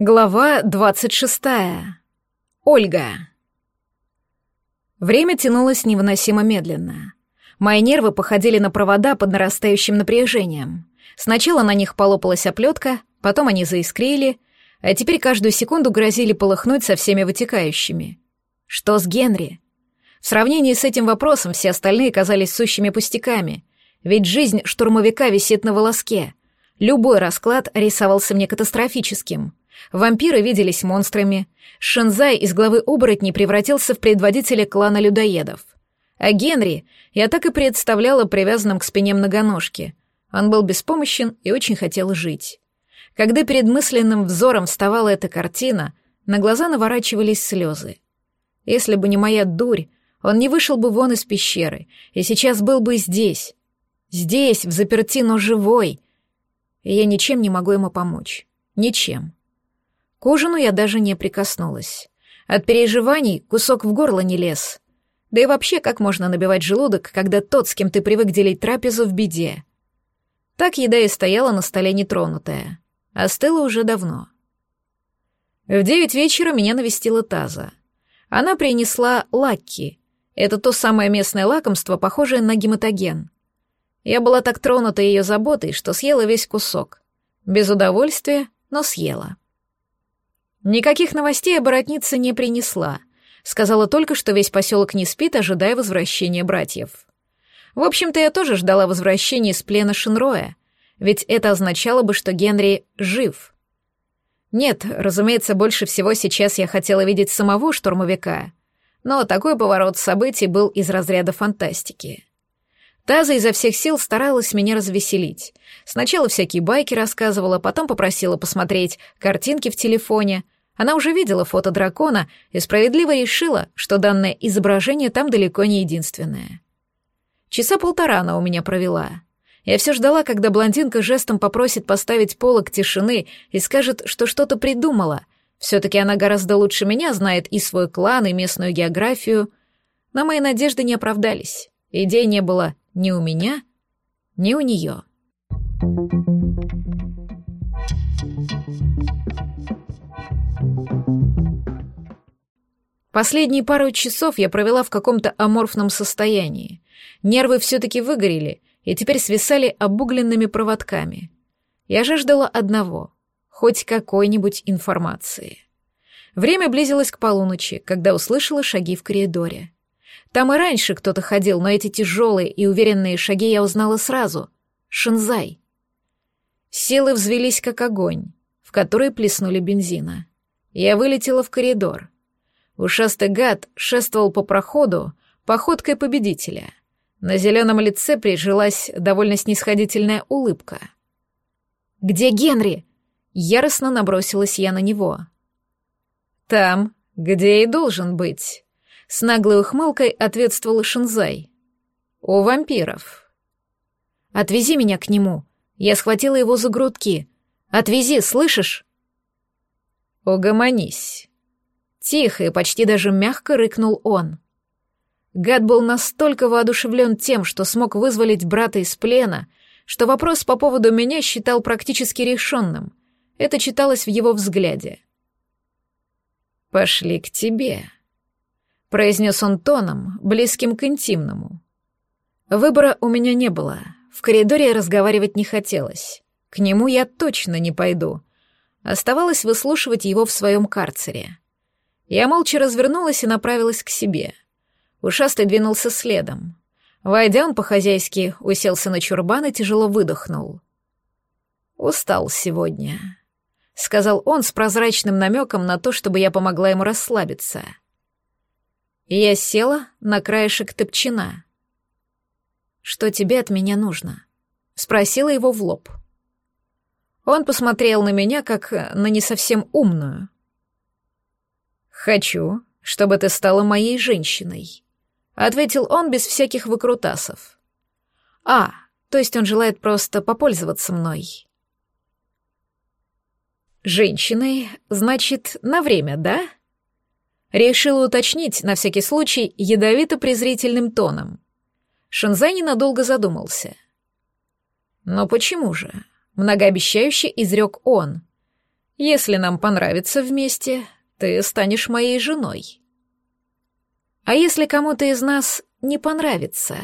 Глава двадцать шестая. Ольга. Время тянулось невыносимо медленно. Мои нервы походили на провода под нарастающим напряжением. Сначала на них полопалась оплетка, потом они заискрили, а теперь каждую секунду грозили полыхнуть со всеми вытекающими. Что с Генри? В сравнении с этим вопросом все остальные казались сущими пустяками, ведь жизнь штурмовика висит на волоске. Любой расклад рисовался мне катастрофическим — Вампиры виделись монстрами. Шинзай из главы оборотней превратился в предводителя клана людоедов. А Генри я так и представляла привязанным к спине многоножки. Он был беспомощен и очень хотел жить. Когда перед мысленным взором вставала эта картина, на глаза наворачивались слезы. Если бы не моя дурь, он не вышел бы вон из пещеры, и сейчас был бы здесь. Здесь, в заперти, но живой. И я ничем не могу ему помочь. Ничем. К ужину я даже не прикоснулась. От переживаний кусок в горло не лез. Да и вообще, как можно набивать желудок, когда тот, с кем ты привык делить трапезу, в беде? Так еда и стояла на столе нетронутая. Остыла уже давно. В девять вечера меня навестила Таза. Она принесла лакки. Это то самое местное лакомство, похожее на гематоген. Я была так тронута ее заботой, что съела весь кусок. Без удовольствия, но съела. Никаких новостей оборотница не принесла. Сказала только, что весь поселок не спит, ожидая возвращения братьев. В общем-то, я тоже ждала возвращения из плена Шинроя, ведь это означало бы, что Генри жив. Нет, разумеется, больше всего сейчас я хотела видеть самого штурмовика, но такой поворот событий был из разряда фантастики. Таза изо всех сил старалась меня развеселить. Сначала всякие байки рассказывала, потом попросила посмотреть картинки в телефоне — она уже видела фото дракона и справедливо решила, что данное изображение там далеко не единственное. Часа полтора она у меня провела. Я все ждала, когда блондинка жестом попросит поставить полок тишины и скажет, что что-то придумала. Все-таки она гораздо лучше меня знает и свой клан, и местную географию. Но мои надежды не оправдались. Идей не было ни у меня, ни у нее. Последние пару часов я провела в каком-то аморфном состоянии. Нервы все-таки выгорели и теперь свисали обугленными проводками. Я же ждала одного — хоть какой-нибудь информации. Время близилось к полуночи, когда услышала шаги в коридоре. Там и раньше кто-то ходил, но эти тяжелые и уверенные шаги я узнала сразу. Шинзай. Силы взвелись, как огонь, в который плеснули бензина. Я вылетела в коридор — Ушастый гад шествовал по проходу походкой победителя. На зеленом лице прижилась довольно снисходительная улыбка. «Где Генри?» Яростно набросилась я на него. «Там, где и должен быть», — с наглой ухмылкой ответствовал Шинзай. «У вампиров». «Отвези меня к нему». Я схватила его за грудки. «Отвези, слышишь?» «Угомонись». Тихо и почти даже мягко рыкнул он. Гад был настолько воодушевлен тем, что смог вызволить брата из плена, что вопрос по поводу меня считал практически решенным. Это читалось в его взгляде. «Пошли к тебе», — произнес он тоном, близким к интимному. Выбора у меня не было. В коридоре разговаривать не хотелось. К нему я точно не пойду. Оставалось выслушивать его в своем карцере. Я молча развернулась и направилась к себе. Ушастый двинулся следом. Войдя, он по-хозяйски уселся на чурбан и тяжело выдохнул. «Устал сегодня», — сказал он с прозрачным намеком на то, чтобы я помогла ему расслабиться. Я села на краешек топчина. «Что тебе от меня нужно?» — спросила его в лоб. Он посмотрел на меня, как на не совсем умную — «Хочу, чтобы ты стала моей женщиной», — ответил он без всяких выкрутасов. «А, то есть он желает просто попользоваться мной». «Женщиной, значит, на время, да?» Решила уточнить, на всякий случай, ядовито-презрительным тоном. Шинзай ненадолго задумался. «Но почему же?» — многообещающе изрек он. Если нам понравится вместе, ты станешь моей женой. А если кому-то из нас не понравится?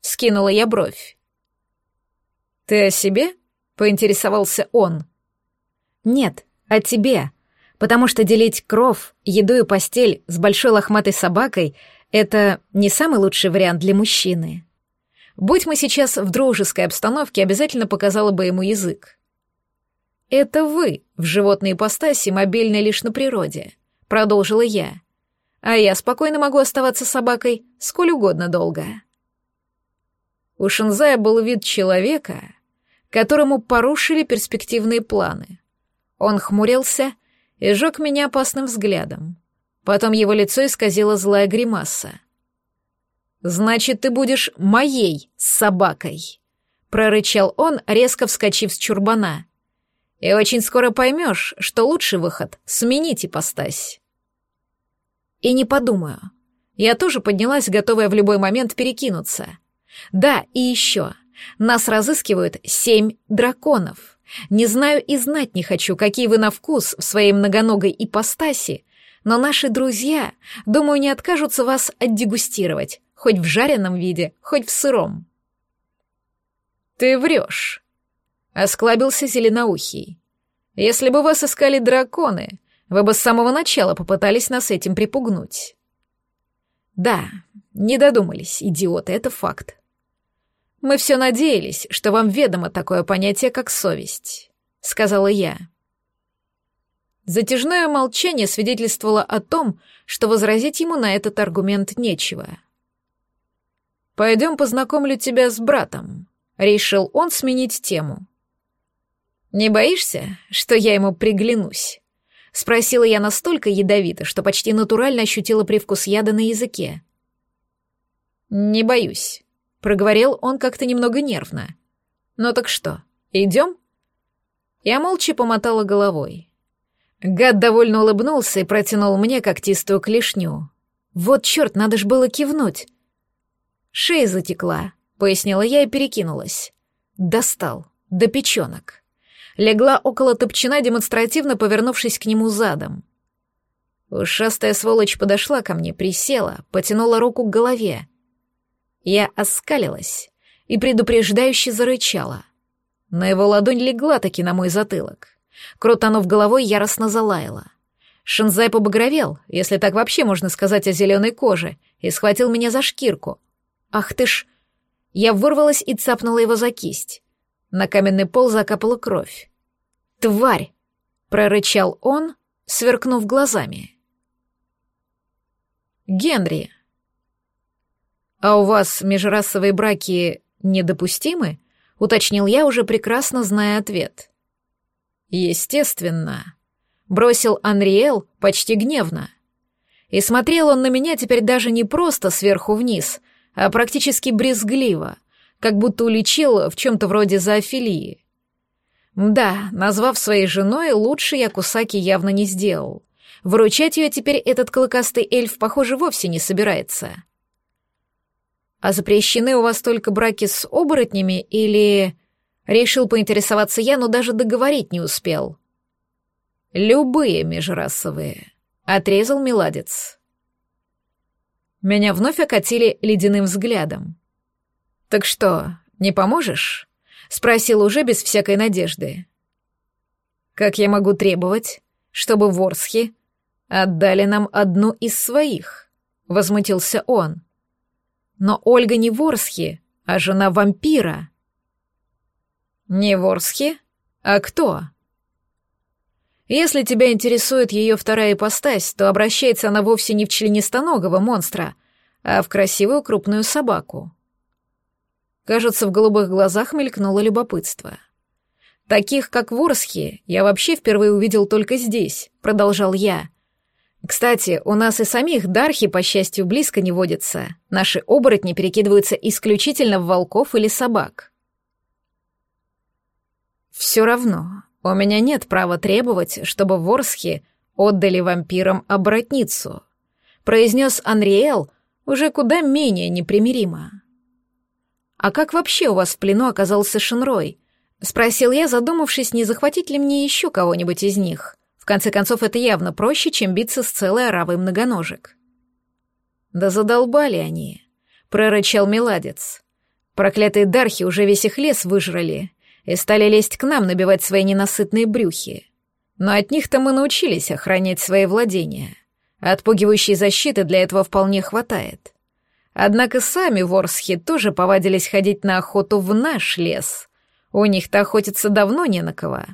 Скинула я бровь. Ты о себе? Поинтересовался он. Нет, о тебе. Потому что делить кров, еду и постель с большой лохматой собакой — это не самый лучший вариант для мужчины. Будь мы сейчас в дружеской обстановке, обязательно показала бы ему язык. «Это вы в животной ипостаси мобильны лишь на природе», — продолжила я. «А я спокойно могу оставаться собакой сколь угодно долго». У Шинзая был вид человека, которому порушили перспективные планы. Он хмурился и жег меня опасным взглядом. Потом его лицо исказило злая гримаса. «Значит, ты будешь моей собакой», — прорычал он, резко вскочив с чурбана. «И очень скоро поймешь, что лучший выход — сменить ипостась». И не подумаю. Я тоже поднялась, готовая в любой момент перекинуться. Да, и еще. Нас разыскивают семь драконов. Не знаю и знать не хочу, какие вы на вкус в своей многоногой ипостаси, но наши друзья, думаю, не откажутся вас отдегустировать хоть в жареном виде, хоть в сыром. «Ты врешь», — осклабился зеленоухий. «Если бы вас искали драконы, вы бы с самого начала попытались нас этим припугнуть». «Да, не додумались, идиоты, это факт. Мы все надеялись, что вам ведомо такое понятие, как совесть», — сказала я. Затяжное молчание свидетельствовало о том, что возразить ему на этот аргумент нечего — «Пойдем познакомлю тебя с братом», — решил он сменить тему. «Не боишься, что я ему приглянусь?» — спросила я настолько ядовито, что почти натурально ощутила привкус яда на языке. «Не боюсь», — проговорил он как-то немного нервно. «Ну так что, идем?» Я молча помотала головой. Гад довольно улыбнулся и протянул мне когтистую клешню. Вот черт, надо ж было кивнуть. Шея затекла, пояснила я и перекинулась. Достал, до печенок. Легла около топчина, демонстративно повернувшись к нему задом. Ушастая сволочь подошла ко мне, присела, потянула руку к голове. Я оскалилась и предупреждающе зарычала. На его ладонь легла таки на мой затылок. Крутанув головой, яростно залаяла. Шинзай побагровел, если так вообще можно сказать о зеленой коже, и схватил меня за шкирку, Ах ты ж... Я вырвалась и цапнула его за кисть. На каменный пол закапала кровь. «Тварь!» — прорычал он, сверкнув глазами. «Генри!» «А у вас межрасовые браки недопустимы?» — уточнил я, уже прекрасно зная ответ. «Естественно», — бросил Анриэл почти гневно. И смотрел он на меня теперь даже не просто сверху вниз, а практически брезгливо, как будто уличил в чем-то вроде зоофилии. Да, назвав своей женой, лучше я Кусаки явно не сделал. Выручать ее теперь этот клыкастый эльф, похоже, вовсе не собирается. А запрещены у вас только браки с оборотнями или... Решил поинтересоваться я, но даже договорить не успел. Любые межрасовые, — отрезал Меладец. Меня вновь окатили ледяным взглядом. «Так что, не поможешь?» — спросил уже без всякой надежды. «Как я могу требовать, чтобы ворсхи отдали нам одну из своих?» — возмутился он. «Но Ольга не ворсхи, а жена вампира». «Не ворсхи? А кто?» Если тебя интересует ее вторая ипостась, то обращается она вовсе не в членистоногого монстра, а в красивую крупную собаку. Кажется, в голубых глазах мелькнуло любопытство. «Таких, как Ворсхи, я вообще впервые увидел только здесь», — продолжал я. «Кстати, у нас и самих Дархи, по счастью, близко не водятся. Наши оборотни перекидываются исключительно в волков или собак». «Все равно, у меня нет права требовать, чтобы Ворсхи отдали вампирам оборотницу», произнес Анриэл уже куда менее непримиримо. «А как вообще у вас в плену оказался Шинрой?» — спросил я, задумавшись, не захватить ли мне еще кого-нибудь из них. конце концов, это явно проще, чем биться с целой оравой многоножек. «Да задолбали они», — прорычал Меладец. «Проклятые дархи уже весь их лес выжрали и стали лезть к нам, набивать свои ненасытные брюхи. Но от них-то мы научились охранять свои владения. Отпугивающей защиты для этого вполне хватает. Однако сами ворсхи тоже повадились ходить на охоту в наш лес. У них-то охотиться давно не на кого.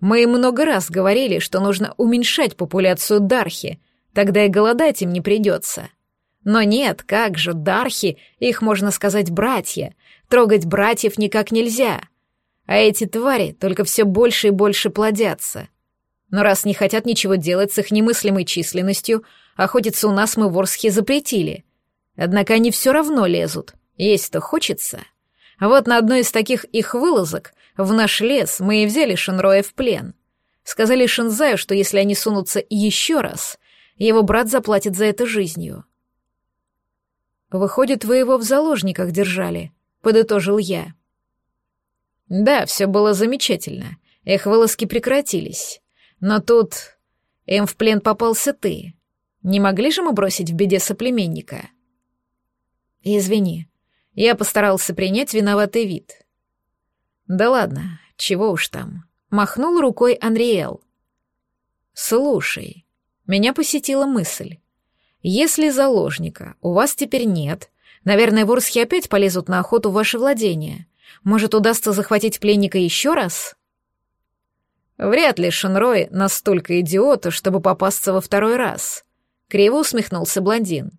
Мы много раз говорили, что нужно уменьшать популяцию дархи, тогда и голодать им не придется. Но нет, как же, дархи, их, можно сказать, братья. Трогать братьев никак нельзя. А эти твари только все больше и больше плодятся. Но раз не хотят ничего делать с их немыслимой численностью, охотиться у нас мы ворсхи запретили. Однако они все равно лезут, есть-то хочется. Вот на одной из таких их вылазок в наш лес мы и взяли Шинроя в плен. Сказали Шинзаю, что если они сунутся еще раз, его брат заплатит за это жизнью. «Выходит, вы его в заложниках держали», — подытожил я. «Да, все было замечательно. Их вылазки прекратились. Но тут им в плен попался ты. Не могли же мы бросить в беде соплеменника?» «Извини, я постарался принять виноватый вид. Да ладно, чего уж там. Махнул рукой Анриэл. Слушай, меня посетила мысль. Если заложника у вас теперь нет, наверное, ворсхи опять полезут на охоту в ваше владение. Может, удастся захватить пленника еще раз? Вряд ли Шенрой настолько идиота, чтобы попасться во второй раз. Криво усмехнулся блондин.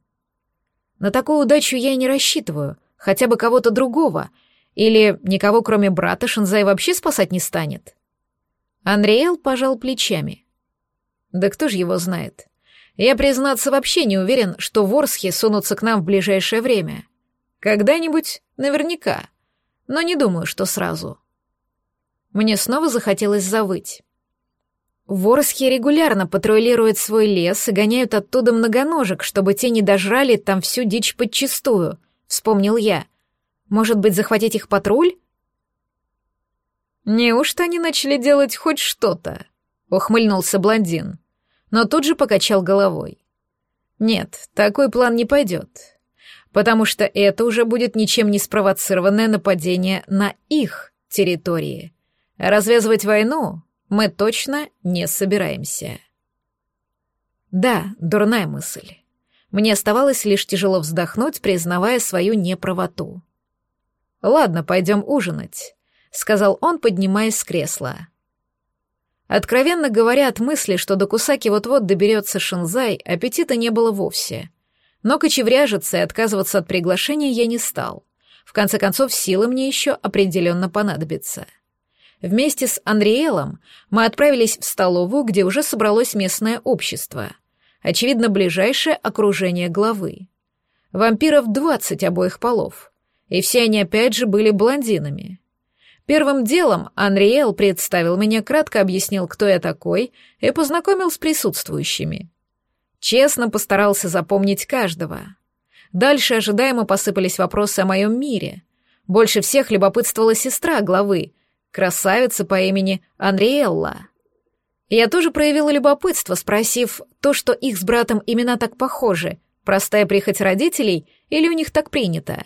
На такую удачу я и не рассчитываю — хотя бы кого-то другого, или никого, кроме брата, Шинзай вообще спасать не станет? Анриэл пожал плечами. Да кто же его знает? Я, признаться, вообще не уверен, что ворсхи сунутся к нам в ближайшее время. Когда-нибудь наверняка, но не думаю, что сразу. Мне снова захотелось завыть. Ворсхи регулярно патрулируют свой лес и гоняют оттуда многоножек, чтобы те не дожрали там всю дичь подчистую — вспомнил я. Может быть, захватить их патруль? Неужто они начали делать хоть что-то? Ухмыльнулся блондин, но тут же покачал головой. Нет, такой план не пойдет, потому что это уже будет ничем не спровоцированное нападение на их территории. Развязывать войну мы точно не собираемся. Да, дурная мысль. Мне оставалось лишь тяжело вздохнуть, признавая свою неправоту. «Ладно, пойдем ужинать», — сказал он, поднимаясь с кресла. Откровенно говоря, от мысли, что до Кусаки вот-вот доберется Шинзай, аппетита не было вовсе. Но кочевряжиться и отказываться от приглашения я не стал. В конце концов, силы мне еще определенно понадобятся. Вместе с Андриэлом мы отправились в столовую, где уже собралось местное общество — очевидно, ближайшее окружение главы. Вампиров двадцать обоих полов, и все они опять же были блондинами. Первым делом Анриэл представил меня, кратко объяснил, кто я такой, и познакомил с присутствующими. Честно постарался запомнить каждого. Дальше ожидаемо посыпались вопросы о моем мире. Больше всех любопытствовала сестра главы, красавица по имени Анриэлла. Я тоже проявила любопытство, спросив то, что их с братом имена так похожи, простая прихоть родителей или у них так принято.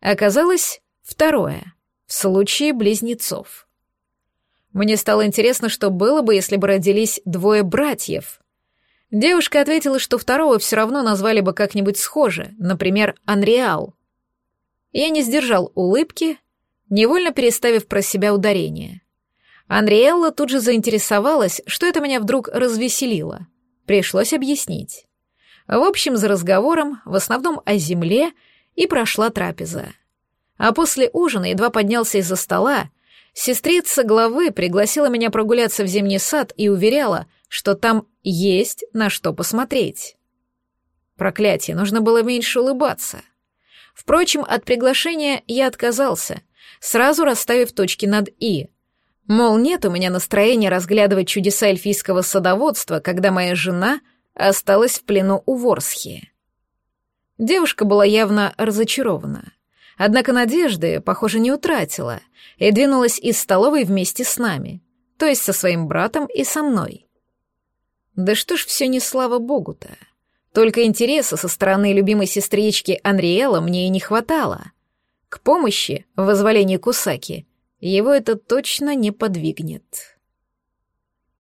Оказалось, второе, в случае близнецов. Мне стало интересно, что было бы, если бы родились двое братьев. Девушка ответила, что второго все равно назвали бы как-нибудь схоже, например, Анриал. Я не сдержал улыбки, невольно переставив про себя ударение. Анриэлла тут же заинтересовалась, что это меня вдруг развеселило. Пришлось объяснить. В общем, за разговором, в основном о земле, и прошла трапеза. А после ужина едва поднялся из-за стола, сестрица главы пригласила меня прогуляться в зимний сад и уверяла, что там есть на что посмотреть. Проклятие, нужно было меньше улыбаться. Впрочем, от приглашения я отказался, сразу расставив точки над «и», Мол, нет у меня настроения разглядывать чудеса эльфийского садоводства, когда моя жена осталась в плену у Ворсхи. Девушка была явно разочарована. Однако надежды, похоже, не утратила и двинулась из столовой вместе с нами, то есть со своим братом и со мной. Да что ж все не слава богу-то? Только интереса со стороны любимой сестрички Анриэла мне и не хватало. К помощи в возволении Кусаки его это точно не подвигнет.